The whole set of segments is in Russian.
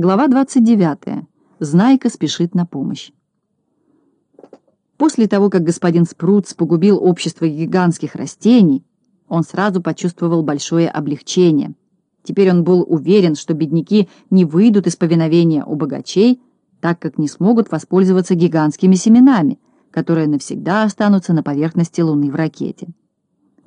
Глава 29. Знайка спешит на помощь. После того, как господин Спрутс погубил общество гигантских растений, он сразу почувствовал большое облегчение. Теперь он был уверен, что бедняки не выйдут из повиновения у богачей, так как не смогут воспользоваться гигантскими семенами, которые навсегда останутся на поверхности Луны в ракете.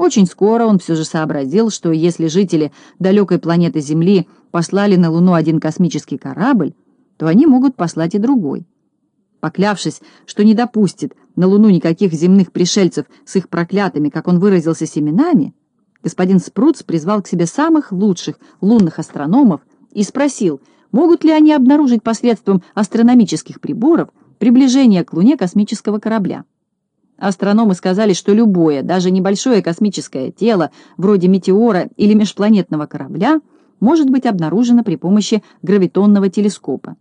Очень скоро он все же сообразил, что если жители далекой планеты Земли послали на Луну один космический корабль, то они могут послать и другой. Поклявшись, что не допустит на Луну никаких земных пришельцев с их проклятыми, как он выразился, семенами, господин Спруц призвал к себе самых лучших лунных астрономов и спросил, могут ли они обнаружить посредством астрономических приборов приближение к Луне космического корабля. Астрономы сказали, что любое, даже небольшое космическое тело, вроде метеора или межпланетного корабля, может быть обнаружено при помощи гравитонного телескопа.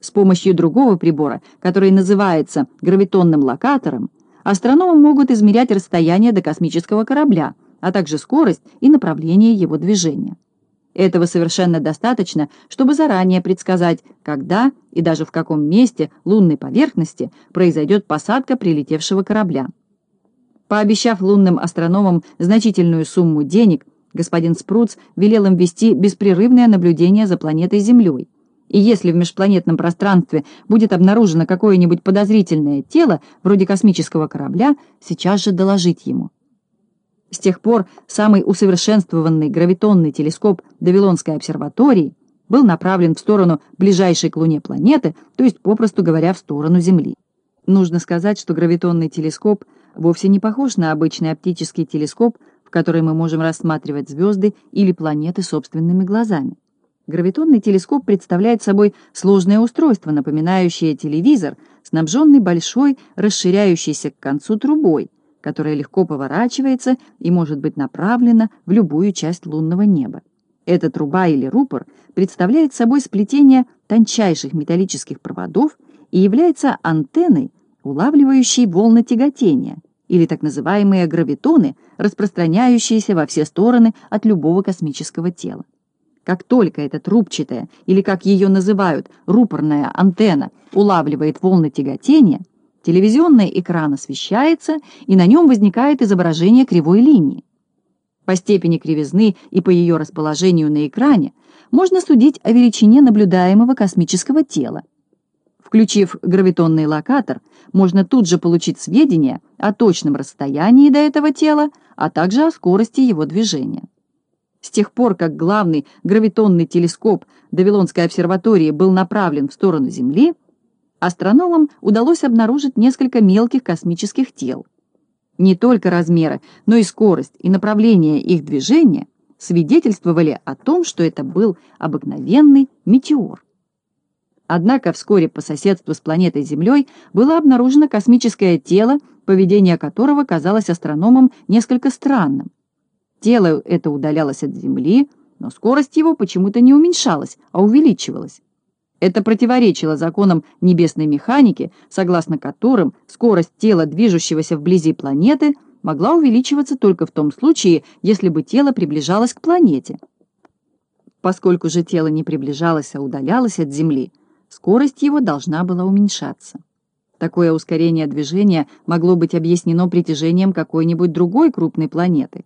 С помощью другого прибора, который называется гравитонным локатором, астрономы могут измерять расстояние до космического корабля, а также скорость и направление его движения. Этого совершенно достаточно, чтобы заранее предсказать, когда и даже в каком месте лунной поверхности произойдет посадка прилетевшего корабля. Пообещав лунным астрономам значительную сумму денег, господин Спруц велел им вести беспрерывное наблюдение за планетой Землей. И если в межпланетном пространстве будет обнаружено какое-нибудь подозрительное тело, вроде космического корабля, сейчас же доложить ему. С тех пор самый усовершенствованный гравитонный телескоп Давилонской обсерватории был направлен в сторону ближайшей к Луне планеты, то есть, попросту говоря, в сторону Земли. Нужно сказать, что гравитонный телескоп вовсе не похож на обычный оптический телескоп, в который мы можем рассматривать звезды или планеты собственными глазами. Гравитонный телескоп представляет собой сложное устройство, напоминающее телевизор, снабженный большой, расширяющейся к концу трубой, которая легко поворачивается и может быть направлена в любую часть лунного неба. Эта труба или рупор представляет собой сплетение тончайших металлических проводов и является антенной, улавливающей волны тяготения, или так называемые гравитоны, распространяющиеся во все стороны от любого космического тела. Как только эта трубчатая, или как ее называют, рупорная антенна улавливает волны тяготения, Телевизионный экран освещается, и на нем возникает изображение кривой линии. По степени кривизны и по ее расположению на экране можно судить о величине наблюдаемого космического тела. Включив гравитонный локатор, можно тут же получить сведения о точном расстоянии до этого тела, а также о скорости его движения. С тех пор, как главный гравитонный телескоп Давилонской обсерватории был направлен в сторону Земли, астрономам удалось обнаружить несколько мелких космических тел. Не только размеры, но и скорость и направление их движения свидетельствовали о том, что это был обыкновенный метеор. Однако вскоре по соседству с планетой Землей было обнаружено космическое тело, поведение которого казалось астрономам несколько странным. Тело это удалялось от Земли, но скорость его почему-то не уменьшалась, а увеличивалась. Это противоречило законам небесной механики, согласно которым скорость тела, движущегося вблизи планеты, могла увеличиваться только в том случае, если бы тело приближалось к планете. Поскольку же тело не приближалось, а удалялось от Земли, скорость его должна была уменьшаться. Такое ускорение движения могло быть объяснено притяжением какой-нибудь другой крупной планеты.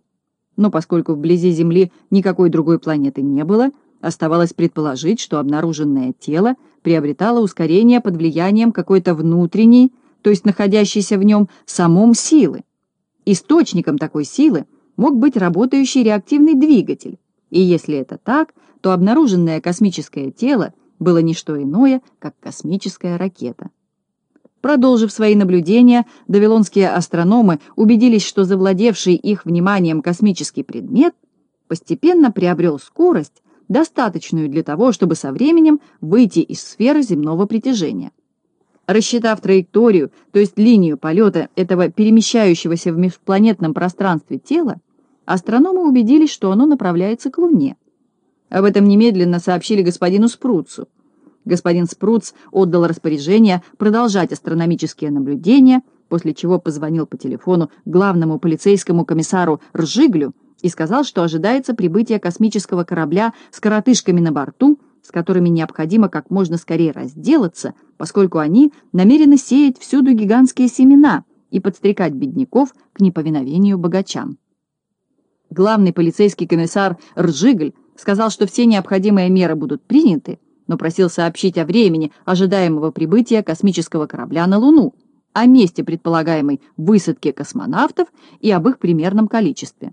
Но поскольку вблизи Земли никакой другой планеты не было, Оставалось предположить, что обнаруженное тело приобретало ускорение под влиянием какой-то внутренней, то есть находящейся в нем самом силы. Источником такой силы мог быть работающий реактивный двигатель, и если это так, то обнаруженное космическое тело было не что иное, как космическая ракета. Продолжив свои наблюдения, давилонские астрономы убедились, что завладевший их вниманием космический предмет постепенно приобрел скорость, достаточную для того, чтобы со временем выйти из сферы земного притяжения. Рассчитав траекторию, то есть линию полета этого перемещающегося в межпланетном пространстве тела, астрономы убедились, что оно направляется к Луне. Об этом немедленно сообщили господину Спруцу. Господин Спруц отдал распоряжение продолжать астрономические наблюдения, после чего позвонил по телефону главному полицейскому комиссару Ржиглю и сказал, что ожидается прибытие космического корабля с коротышками на борту с которыми необходимо как можно скорее разделаться, поскольку они намерены сеять всюду гигантские семена и подстрекать бедняков к неповиновению богачам. Главный полицейский комиссар Ржигль сказал, что все необходимые меры будут приняты, но просил сообщить о времени ожидаемого прибытия космического корабля на Луну, о месте предполагаемой высадки космонавтов и об их примерном количестве.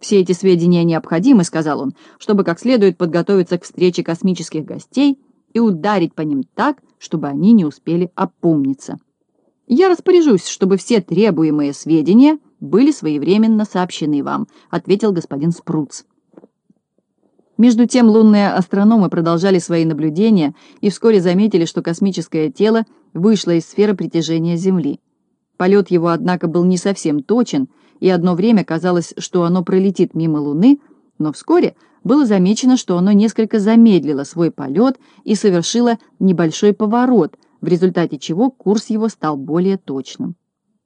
«Все эти сведения необходимы», — сказал он, «чтобы как следует подготовиться к встрече космических гостей и ударить по ним так, чтобы они не успели опомниться. Я распоряжусь, чтобы все требуемые сведения были своевременно сообщены вам», — ответил господин Спруц. Между тем лунные астрономы продолжали свои наблюдения и вскоре заметили, что космическое тело вышло из сферы притяжения Земли. Полет его, однако, был не совсем точен, и одно время казалось, что оно пролетит мимо Луны, но вскоре было замечено, что оно несколько замедлило свой полет и совершило небольшой поворот, в результате чего курс его стал более точным.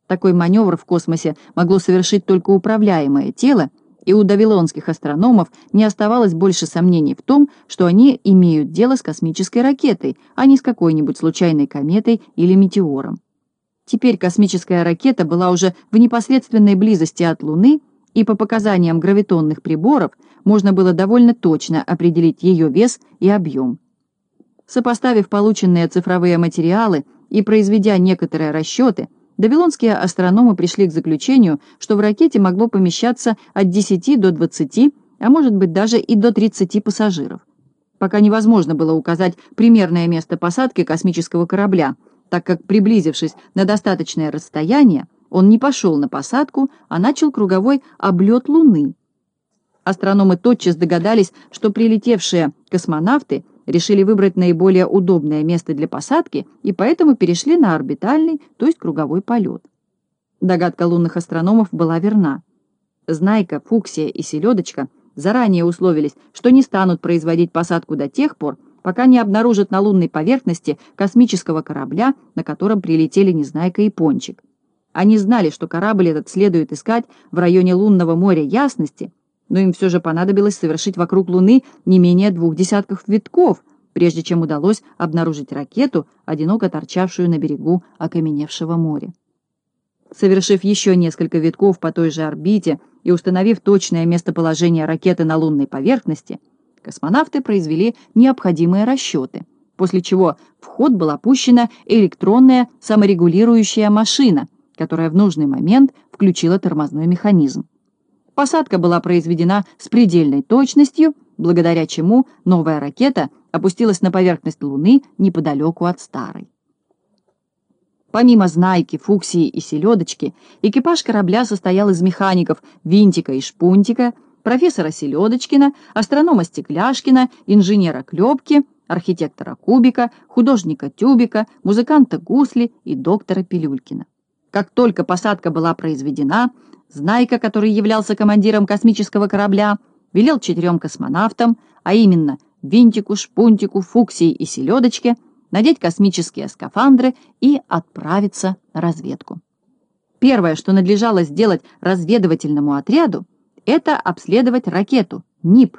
Такой маневр в космосе могло совершить только управляемое тело, и у давилонских астрономов не оставалось больше сомнений в том, что они имеют дело с космической ракетой, а не с какой-нибудь случайной кометой или метеором. Теперь космическая ракета была уже в непосредственной близости от Луны, и по показаниям гравитонных приборов можно было довольно точно определить ее вес и объем. Сопоставив полученные цифровые материалы и произведя некоторые расчеты, Давилонские астрономы пришли к заключению, что в ракете могло помещаться от 10 до 20, а может быть даже и до 30 пассажиров. Пока невозможно было указать примерное место посадки космического корабля – так как, приблизившись на достаточное расстояние, он не пошел на посадку, а начал круговой облет Луны. Астрономы тотчас догадались, что прилетевшие космонавты решили выбрать наиболее удобное место для посадки и поэтому перешли на орбитальный, то есть круговой полет. Догадка лунных астрономов была верна. Знайка, Фуксия и Селедочка заранее условились, что не станут производить посадку до тех пор, пока не обнаружат на лунной поверхности космического корабля, на котором прилетели Незнайка и Пончик. Они знали, что корабль этот следует искать в районе лунного моря ясности, но им все же понадобилось совершить вокруг Луны не менее двух десятков витков, прежде чем удалось обнаружить ракету, одиноко торчавшую на берегу окаменевшего моря. Совершив еще несколько витков по той же орбите и установив точное местоположение ракеты на лунной поверхности, Космонавты произвели необходимые расчеты, после чего в ход была пущена электронная саморегулирующая машина, которая в нужный момент включила тормозной механизм. Посадка была произведена с предельной точностью, благодаря чему новая ракета опустилась на поверхность Луны неподалеку от старой. Помимо Знайки, Фуксии и Селедочки, экипаж корабля состоял из механиков Винтика и Шпунтика, профессора Селедочкина, астронома Стекляшкина, инженера Клепки, архитектора Кубика, художника Тюбика, музыканта Гусли и доктора Пилюлькина. Как только посадка была произведена, Знайка, который являлся командиром космического корабля, велел четырем космонавтам, а именно Винтику, Шпунтику, Фуксии и Селедочке, надеть космические скафандры и отправиться на разведку. Первое, что надлежало сделать разведывательному отряду, это обследовать ракету, НИП.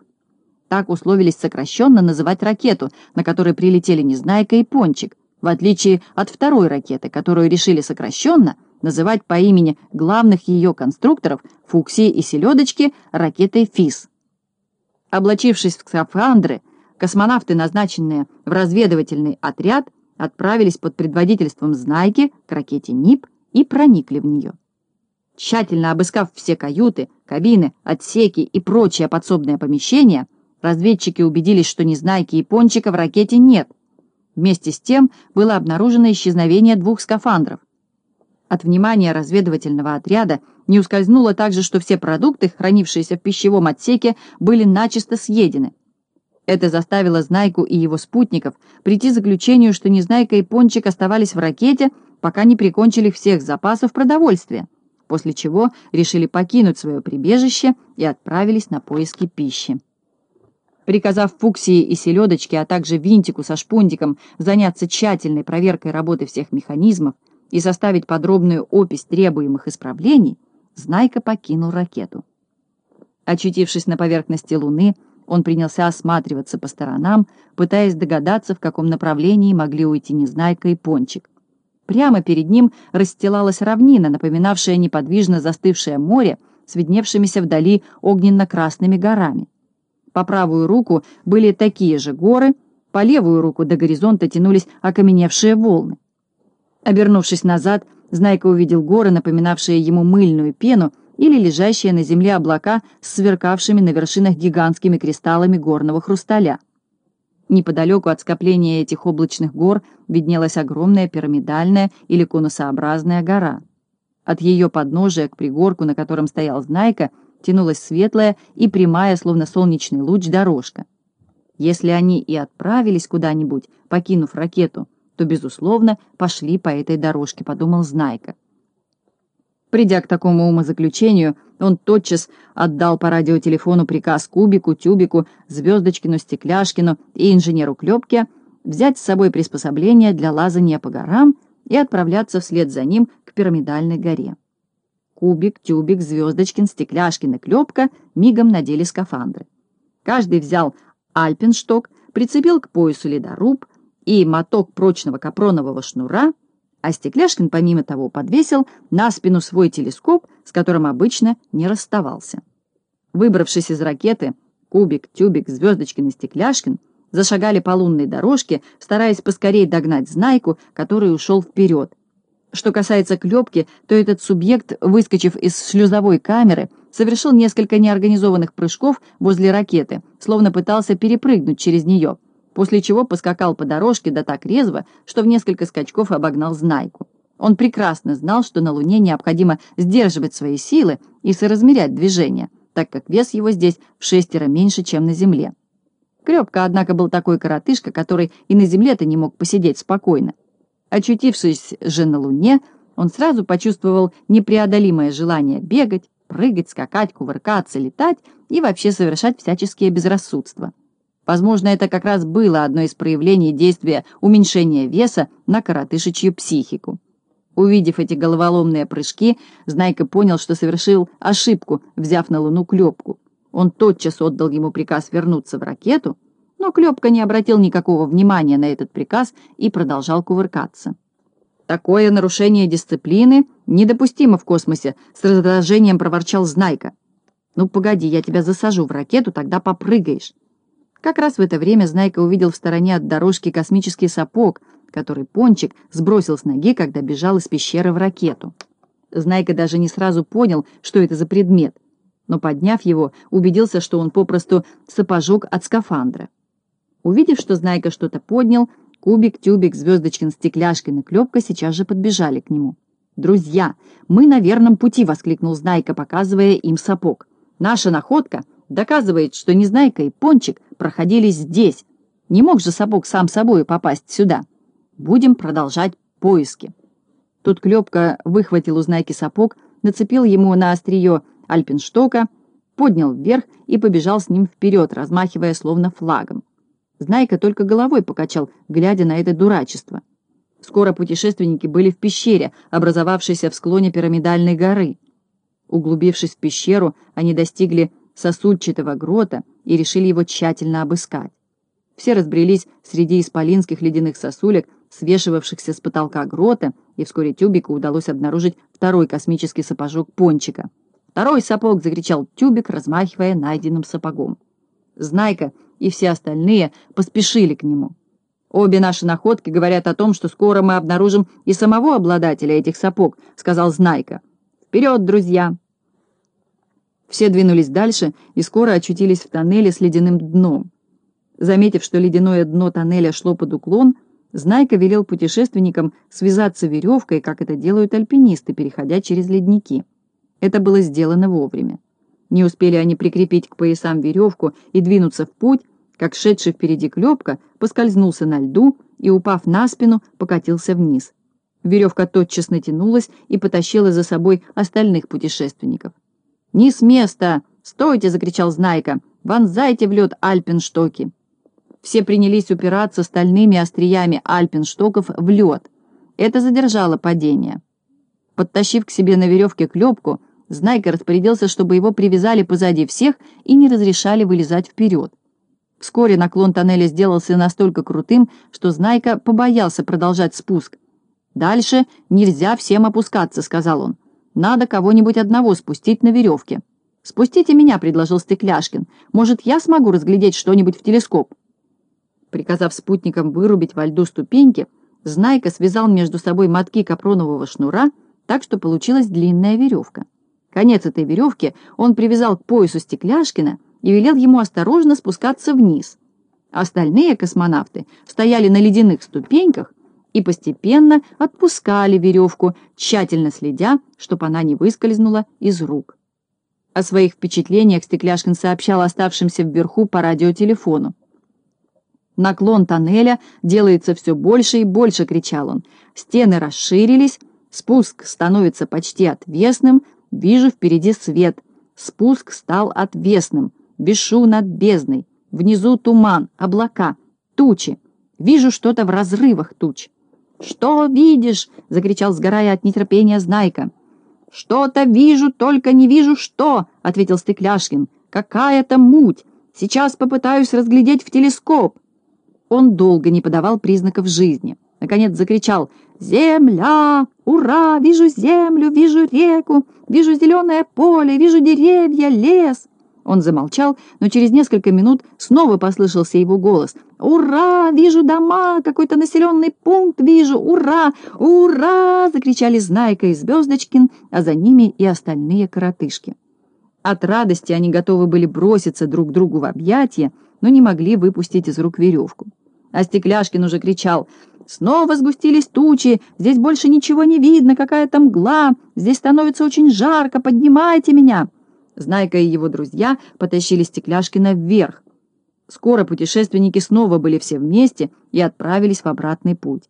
Так условились сокращенно называть ракету, на которой прилетели Незнайка и Пончик, в отличие от второй ракеты, которую решили сокращенно называть по имени главных ее конструкторов Фуксии и Селедочки ракетой ФИС. Облачившись в скафандры, космонавты, назначенные в разведывательный отряд, отправились под предводительством Знайки к ракете НИП и проникли в нее. Тщательно обыскав все каюты, кабины, отсеки и прочие подсобные помещения, разведчики убедились, что Незнайки и Пончика в ракете нет. Вместе с тем было обнаружено исчезновение двух скафандров. От внимания разведывательного отряда не ускользнуло также, что все продукты, хранившиеся в пищевом отсеке, были начисто съедены. Это заставило Знайку и его спутников прийти к заключению, что Незнайка и Пончик оставались в ракете, пока не прикончили всех запасов продовольствия после чего решили покинуть свое прибежище и отправились на поиски пищи. Приказав Фуксии и Селедочке, а также Винтику со Шпундиком заняться тщательной проверкой работы всех механизмов и составить подробную опись требуемых исправлений, Знайка покинул ракету. Очутившись на поверхности Луны, Он принялся осматриваться по сторонам, пытаясь догадаться, в каком направлении могли уйти Незнайка и Пончик. Прямо перед ним расстилалась равнина, напоминавшая неподвижно застывшее море с видневшимися вдали огненно-красными горами. По правую руку были такие же горы, по левую руку до горизонта тянулись окаменевшие волны. Обернувшись назад, Знайка увидел горы, напоминавшие ему мыльную пену, или лежащие на земле облака с сверкавшими на вершинах гигантскими кристаллами горного хрусталя. Неподалеку от скопления этих облачных гор виднелась огромная пирамидальная или конусообразная гора. От ее подножия к пригорку, на котором стоял Знайка, тянулась светлая и прямая, словно солнечный луч, дорожка. Если они и отправились куда-нибудь, покинув ракету, то, безусловно, пошли по этой дорожке, подумал Знайка. Придя к такому умозаключению, он тотчас отдал по радиотелефону приказ Кубику, Тюбику, Звездочкину, Стекляшкину и инженеру Клепке взять с собой приспособление для лазания по горам и отправляться вслед за ним к пирамидальной горе. Кубик, Тюбик, Звездочкин, Стекляшкин и Клепка мигом надели скафандры. Каждый взял альпиншток, прицепил к поясу ледоруб и моток прочного капронового шнура а Стекляшкин, помимо того, подвесил на спину свой телескоп, с которым обычно не расставался. Выбравшись из ракеты, Кубик, Тюбик, Звездочкин и Стекляшкин зашагали по лунной дорожке, стараясь поскорее догнать Знайку, который ушел вперед. Что касается Клепки, то этот субъект, выскочив из шлюзовой камеры, совершил несколько неорганизованных прыжков возле ракеты, словно пытался перепрыгнуть через нее — после чего поскакал по дорожке да так резво, что в несколько скачков обогнал Знайку. Он прекрасно знал, что на Луне необходимо сдерживать свои силы и соразмерять движение, так как вес его здесь в шестеро меньше, чем на Земле. Крепко, однако, был такой коротышка, который и на Земле-то не мог посидеть спокойно. Очутившись же на Луне, он сразу почувствовал непреодолимое желание бегать, прыгать, скакать, кувыркаться, летать и вообще совершать всяческие безрассудства. Возможно, это как раз было одно из проявлений действия уменьшения веса на коротышечью психику. Увидев эти головоломные прыжки, Знайка понял, что совершил ошибку, взяв на Луну Клепку. Он тотчас отдал ему приказ вернуться в ракету, но Клепка не обратил никакого внимания на этот приказ и продолжал кувыркаться. «Такое нарушение дисциплины недопустимо в космосе», — с раздражением проворчал Знайка. «Ну, погоди, я тебя засажу в ракету, тогда попрыгаешь». Как раз в это время Знайка увидел в стороне от дорожки космический сапог, который Пончик сбросил с ноги, когда бежал из пещеры в ракету. Знайка даже не сразу понял, что это за предмет, но, подняв его, убедился, что он попросту сапожок от скафандра. Увидев, что Знайка что-то поднял, Кубик, Тюбик, Звездочкин, Стекляшкин и Клепка сейчас же подбежали к нему. «Друзья, мы на верном пути!» — воскликнул Знайка, показывая им сапог. «Наша находка доказывает, что Незнайка и Пончик проходили здесь. Не мог же сапог сам собой попасть сюда. Будем продолжать поиски. Тут Клепка выхватил у Знайки сапог, нацепил ему на острие альпинштока, поднял вверх и побежал с ним вперед, размахивая словно флагом. Знайка только головой покачал, глядя на это дурачество. Скоро путешественники были в пещере, образовавшейся в склоне пирамидальной горы. Углубившись в пещеру, они достигли сосульчатого грота и решили его тщательно обыскать. Все разбрелись среди исполинских ледяных сосулек, свешивавшихся с потолка грота, и вскоре Тюбику удалось обнаружить второй космический сапожок Пончика. «Второй сапог!» — закричал Тюбик, размахивая найденным сапогом. Знайка и все остальные поспешили к нему. «Обе наши находки говорят о том, что скоро мы обнаружим и самого обладателя этих сапог», — сказал Знайка. «Вперед, друзья!» Все двинулись дальше и скоро очутились в тоннеле с ледяным дном. Заметив, что ледяное дно тоннеля шло под уклон, Знайка велел путешественникам связаться веревкой, как это делают альпинисты, переходя через ледники. Это было сделано вовремя. Не успели они прикрепить к поясам веревку и двинуться в путь, как шедший впереди клепка поскользнулся на льду и, упав на спину, покатился вниз. Веревка тотчас натянулась и потащила за собой остальных путешественников. «Не с места! Стойте!» — закричал Знайка. «Вонзайте в лед альпинштоки!» Все принялись упираться стальными остриями альпинштоков в лед. Это задержало падение. Подтащив к себе на веревке клепку, Знайка распорядился, чтобы его привязали позади всех и не разрешали вылезать вперед. Вскоре наклон тоннеля сделался настолько крутым, что Знайка побоялся продолжать спуск. «Дальше нельзя всем опускаться», — сказал он. «Надо кого-нибудь одного спустить на веревке». «Спустите меня», — предложил Стекляшкин. «Может, я смогу разглядеть что-нибудь в телескоп?» Приказав спутникам вырубить во льду ступеньки, Знайка связал между собой мотки капронового шнура, так что получилась длинная веревка. Конец этой веревки он привязал к поясу Стекляшкина и велел ему осторожно спускаться вниз. Остальные космонавты стояли на ледяных ступеньках и постепенно отпускали веревку, тщательно следя, чтобы она не выскользнула из рук. О своих впечатлениях Стекляшкин сообщал оставшимся вверху по радиотелефону. «Наклон тоннеля делается все больше и больше», — кричал он. «Стены расширились, спуск становится почти отвесным, вижу впереди свет. Спуск стал отвесным, бешу над бездной. Внизу туман, облака, тучи. Вижу что-то в разрывах туч». «Что видишь?» — закричал, сгорая от нетерпения Знайка. «Что-то вижу, только не вижу что!» — ответил Стекляшкин. «Какая-то муть! Сейчас попытаюсь разглядеть в телескоп!» Он долго не подавал признаков жизни. Наконец закричал «Земля! Ура! Вижу землю, вижу реку, вижу зеленое поле, вижу деревья, лес!» Он замолчал, но через несколько минут снова послышался его голос. «Ура! Вижу дома! Какой-то населенный пункт вижу! Ура! Ура!» — закричали Знайка и Звездочкин, а за ними и остальные коротышки. От радости они готовы были броситься друг другу в объятия, но не могли выпустить из рук веревку. А Стекляшкин уже кричал «Снова сгустились тучи, здесь больше ничего не видно, какая-то мгла, здесь становится очень жарко, поднимайте меня!» Знайка и его друзья потащили Стекляшкина вверх. Скоро путешественники снова были все вместе и отправились в обратный путь.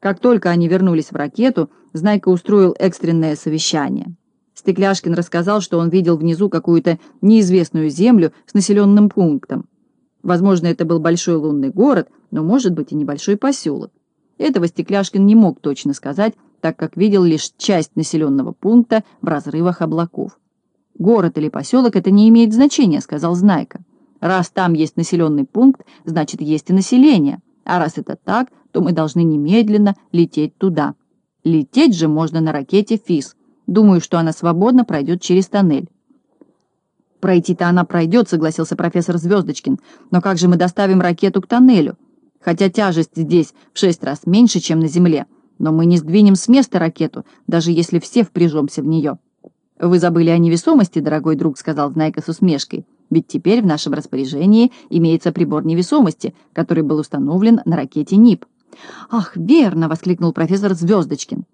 Как только они вернулись в ракету, Знайка устроил экстренное совещание. Стекляшкин рассказал, что он видел внизу какую-то неизвестную землю с населенным пунктом. Возможно, это был большой лунный город, но, может быть, и небольшой поселок. Этого Стекляшкин не мог точно сказать, так как видел лишь часть населенного пункта в разрывах облаков. «Город или поселок — это не имеет значения», — сказал Знайка. «Раз там есть населенный пункт, значит, есть и население. А раз это так, то мы должны немедленно лететь туда. Лететь же можно на ракете «ФИС». Думаю, что она свободно пройдет через тоннель». «Пройти-то она пройдет», — согласился профессор Звездочкин. «Но как же мы доставим ракету к тоннелю? Хотя тяжесть здесь в шесть раз меньше, чем на Земле. Но мы не сдвинем с места ракету, даже если все впряжемся в нее». «Вы забыли о невесомости, дорогой друг», — сказал Знайка с усмешкой. «Ведь теперь в нашем распоряжении имеется прибор невесомости, который был установлен на ракете НИП». «Ах, верно!» — воскликнул профессор Звездочкин.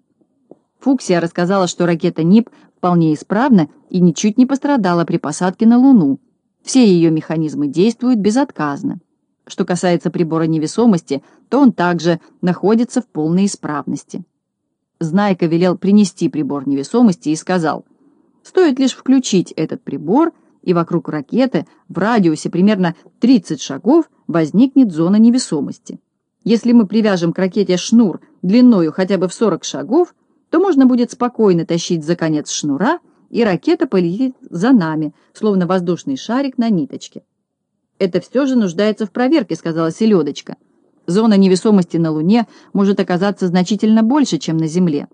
Фуксия рассказала, что ракета НИП вполне исправна и ничуть не пострадала при посадке на Луну. Все ее механизмы действуют безотказно. Что касается прибора невесомости, то он также находится в полной исправности. Знайка велел принести прибор невесомости и сказал — Стоит лишь включить этот прибор, и вокруг ракеты в радиусе примерно 30 шагов возникнет зона невесомости. Если мы привяжем к ракете шнур длиною хотя бы в 40 шагов, то можно будет спокойно тащить за конец шнура, и ракета полетит за нами, словно воздушный шарик на ниточке. «Это все же нуждается в проверке», — сказала Селедочка. «Зона невесомости на Луне может оказаться значительно больше, чем на Земле.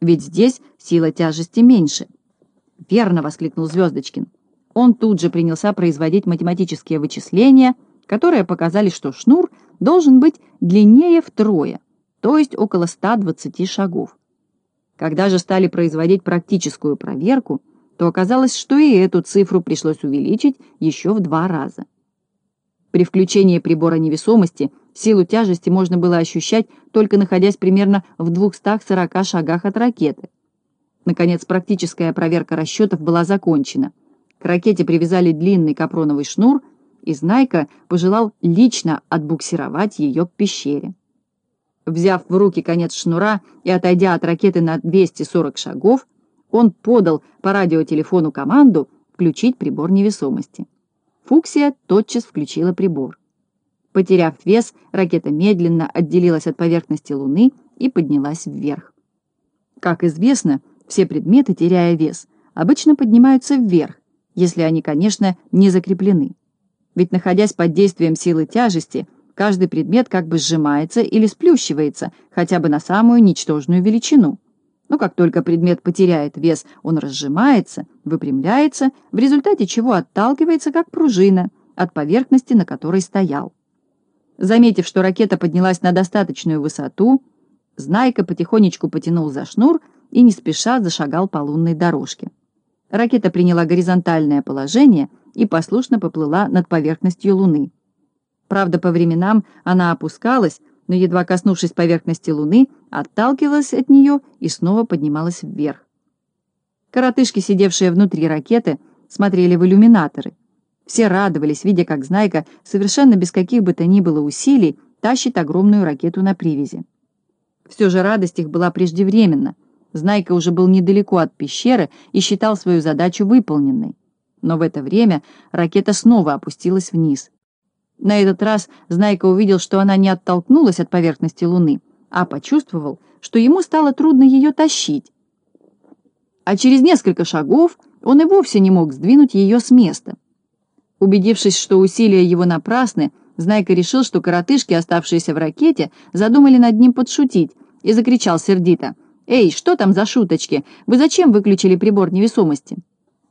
Ведь здесь сила тяжести меньше». «Верно!» — воскликнул Звездочкин. Он тут же принялся производить математические вычисления, которые показали, что шнур должен быть длиннее втрое, то есть около 120 шагов. Когда же стали производить практическую проверку, то оказалось, что и эту цифру пришлось увеличить еще в два раза. При включении прибора невесомости силу тяжести можно было ощущать, только находясь примерно в 240 шагах от ракеты. Наконец, практическая проверка расчетов была закончена. К ракете привязали длинный капроновый шнур, и Знайка пожелал лично отбуксировать ее к пещере. Взяв в руки конец шнура и отойдя от ракеты на 240 шагов, он подал по радиотелефону команду включить прибор невесомости. Фуксия тотчас включила прибор. Потеряв вес, ракета медленно отделилась от поверхности Луны и поднялась вверх. Как известно, все предметы, теряя вес, обычно поднимаются вверх, если они, конечно, не закреплены. Ведь, находясь под действием силы тяжести, каждый предмет как бы сжимается или сплющивается, хотя бы на самую ничтожную величину. Но как только предмет потеряет вес, он разжимается, выпрямляется, в результате чего отталкивается, как пружина, от поверхности, на которой стоял. Заметив, что ракета поднялась на достаточную высоту, Знайка потихонечку потянул за шнур и не спеша зашагал по лунной дорожке. Ракета приняла горизонтальное положение и послушно поплыла над поверхностью Луны. Правда, по временам она опускалась, но, едва коснувшись поверхности Луны, отталкивалась от нее и снова поднималась вверх. Коротышки, сидевшие внутри ракеты, смотрели в иллюминаторы. Все радовались, видя, как Знайка совершенно без каких бы то ни было усилий тащит огромную ракету на привязи. Все же радость их была преждевременна. Знайка уже был недалеко от пещеры и считал свою задачу выполненной. Но в это время ракета снова опустилась вниз. На этот раз Знайка увидел, что она не оттолкнулась от поверхности Луны, а почувствовал, что ему стало трудно ее тащить. А через несколько шагов он и вовсе не мог сдвинуть ее с места. Убедившись, что усилия его напрасны, Знайка решил, что коротышки, оставшиеся в ракете, задумали над ним подшутить, и закричал сердито. «Эй, что там за шуточки? Вы зачем выключили прибор невесомости?»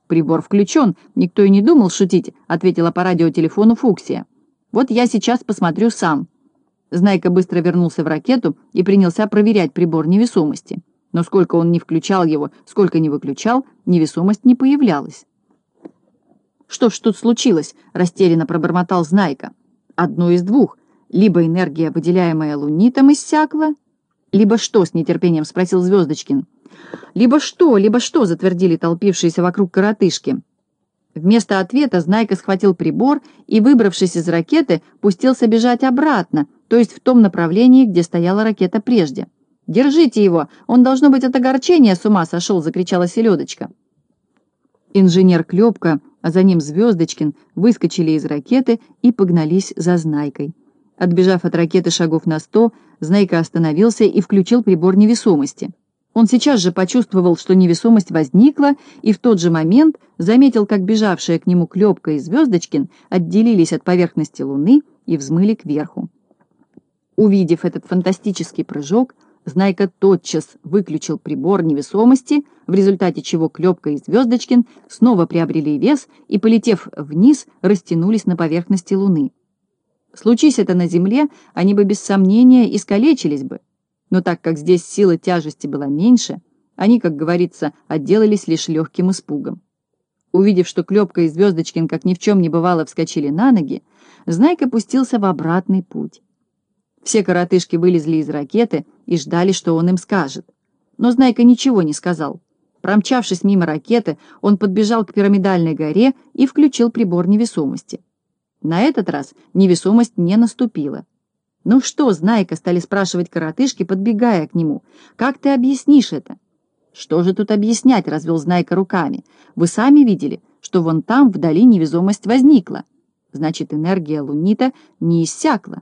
«Прибор включен, никто и не думал шутить», — ответила по радиотелефону Фуксия. «Вот я сейчас посмотрю сам». Знайка быстро вернулся в ракету и принялся проверять прибор невесомости. Но сколько он не включал его, сколько не выключал, невесомость не появлялась. «Что ж тут случилось?» — растерянно пробормотал Знайка. «Одно из двух. Либо энергия, выделяемая лунитом, иссякла, либо что?» — с нетерпением спросил Звездочкин. «Либо что, либо что?» — затвердили толпившиеся вокруг коротышки. Вместо ответа Знайка схватил прибор и, выбравшись из ракеты, пустился бежать обратно, то есть в том направлении, где стояла ракета прежде. «Держите его! Он, должно быть, от огорчения с ума сошел!» — закричала Селедочка. Инженер Клепка а за ним Звездочкин выскочили из ракеты и погнались за Знайкой. Отбежав от ракеты шагов на сто, Знайка остановился и включил прибор невесомости. Он сейчас же почувствовал, что невесомость возникла, и в тот же момент заметил, как бежавшие к нему Клепка и Звездочкин отделились от поверхности Луны и взмыли кверху. Увидев этот фантастический прыжок, Знайка тотчас выключил прибор невесомости, в результате чего Клепка и Звездочкин снова приобрели вес и, полетев вниз, растянулись на поверхности Луны. Случись это на Земле, они бы без сомнения искалечились бы. Но так как здесь сила тяжести была меньше, они, как говорится, отделались лишь легким испугом. Увидев, что Клепка и Звездочкин, как ни в чем не бывало, вскочили на ноги, Знайка пустился в обратный путь. Все коротышки вылезли из ракеты и ждали, что он им скажет. Но Знайка ничего не сказал. Промчавшись мимо ракеты, он подбежал к пирамидальной горе и включил прибор невесомости. На этот раз невесомость не наступила. «Ну что, Знайка?» — стали спрашивать коротышки, подбегая к нему. «Как ты объяснишь это?» «Что же тут объяснять?» — развел Знайка руками. «Вы сами видели, что вон там вдали невесомость возникла. Значит, энергия лунита не иссякла.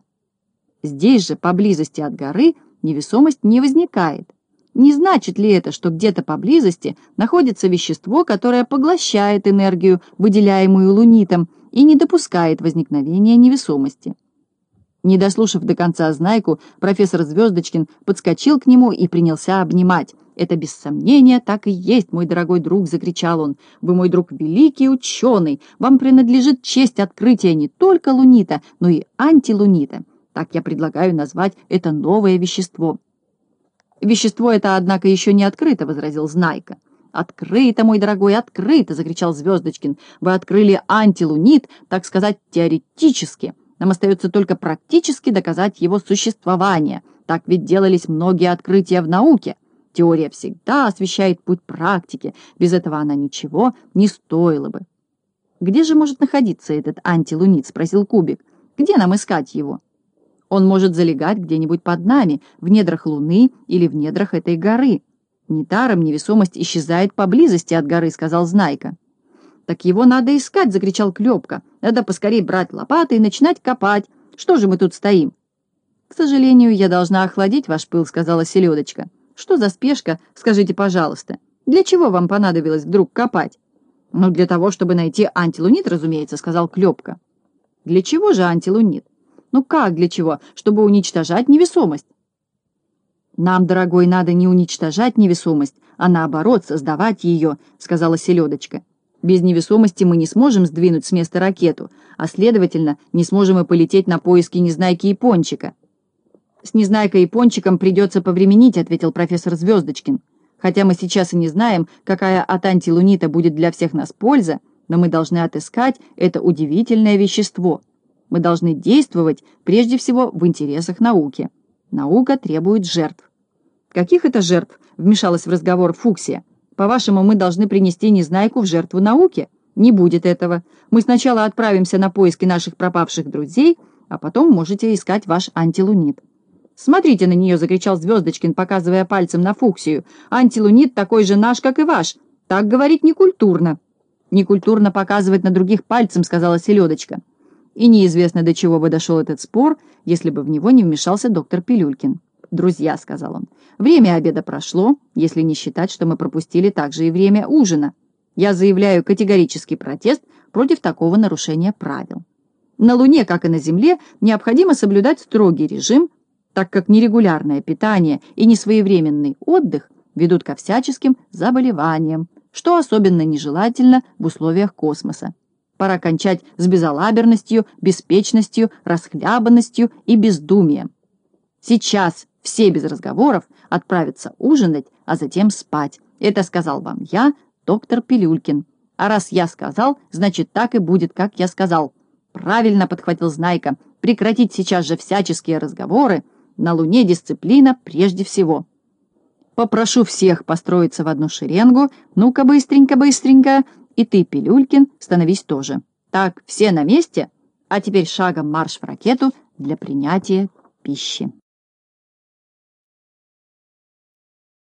Здесь же, поблизости от горы, невесомость не возникает. Не значит ли это, что где-то поблизости находится вещество, которое поглощает энергию, выделяемую лунитом, и не допускает возникновения невесомости? Не дослушав до конца знайку, профессор Звездочкин подскочил к нему и принялся обнимать. «Это без сомнения так и есть, мой дорогой друг!» — закричал он. «Вы, мой друг, великий ученый! Вам принадлежит честь открытия не только лунита, но и антилунита. Так я предлагаю назвать это новое вещество». «Вещество это, однако, еще не открыто», — возразил Знайка. «Открыто, мой дорогой, открыто!» — закричал Звездочкин. «Вы открыли антилунит, так сказать, теоретически. Нам остается только практически доказать его существование. Так ведь делались многие открытия в науке. Теория всегда освещает путь практики. Без этого она ничего не стоила бы». «Где же может находиться этот антилунит?» — спросил Кубик. «Где нам искать его?» Он может залегать где-нибудь под нами, в недрах Луны или в недрах этой горы. Недаром невесомость исчезает поблизости от горы, сказал Знайка. Так его надо искать, закричал Клепка. Надо поскорее брать лопаты и начинать копать. Что же мы тут стоим? К сожалению, я должна охладить ваш пыл, сказала Селедочка. Что за спешка, скажите, пожалуйста? Для чего вам понадобилось вдруг копать? Ну, для того, чтобы найти антилунит, разумеется, сказал Клепка. Для чего же антилунит? Ну как для чего? Чтобы уничтожать невесомость. Нам, дорогой, надо не уничтожать невесомость, а наоборот создавать ее, сказала Селедочка. Без невесомости мы не сможем сдвинуть с места ракету, а, следовательно, не сможем и полететь на поиски Незнайки и Пончика. «С Незнайкой и Пончиком придется повременить», — ответил профессор Звездочкин. «Хотя мы сейчас и не знаем, какая от антилунита будет для всех нас польза, но мы должны отыскать это удивительное вещество. Мы должны действовать прежде всего в интересах науки. Наука требует жертв». «Каких это жертв?» — вмешалась в разговор Фуксия. По-вашему, мы должны принести Незнайку в жертву науке? Не будет этого. Мы сначала отправимся на поиски наших пропавших друзей, а потом можете искать ваш антилунит». «Смотрите на нее!» — закричал Звездочкин, показывая пальцем на Фуксию. «Антилунит такой же наш, как и ваш. Так говорить некультурно». «Некультурно показывать на других пальцем», — сказала Селедочка. И неизвестно, до чего бы дошел этот спор, если бы в него не вмешался доктор Пилюлькин друзья», — сказал он. «Время обеда прошло, если не считать, что мы пропустили также и время ужина. Я заявляю категорический протест против такого нарушения правил. На Луне, как и на Земле, необходимо соблюдать строгий режим, так как нерегулярное питание и несвоевременный отдых ведут ко всяческим заболеваниям, что особенно нежелательно в условиях космоса. Пора кончать с безалаберностью, беспечностью, расхлябанностью и бездумием. Сейчас все без разговоров отправятся ужинать, а затем спать. Это сказал вам я, доктор Пилюлькин. А раз я сказал, значит, так и будет, как я сказал. Правильно подхватил Знайка. Прекратить сейчас же всяческие разговоры. На Луне дисциплина прежде всего. Попрошу всех построиться в одну шеренгу. Ну-ка, быстренько, быстренько. И ты, Пилюлькин, становись тоже. Так, все на месте? А теперь шагом марш в ракету для принятия пищи.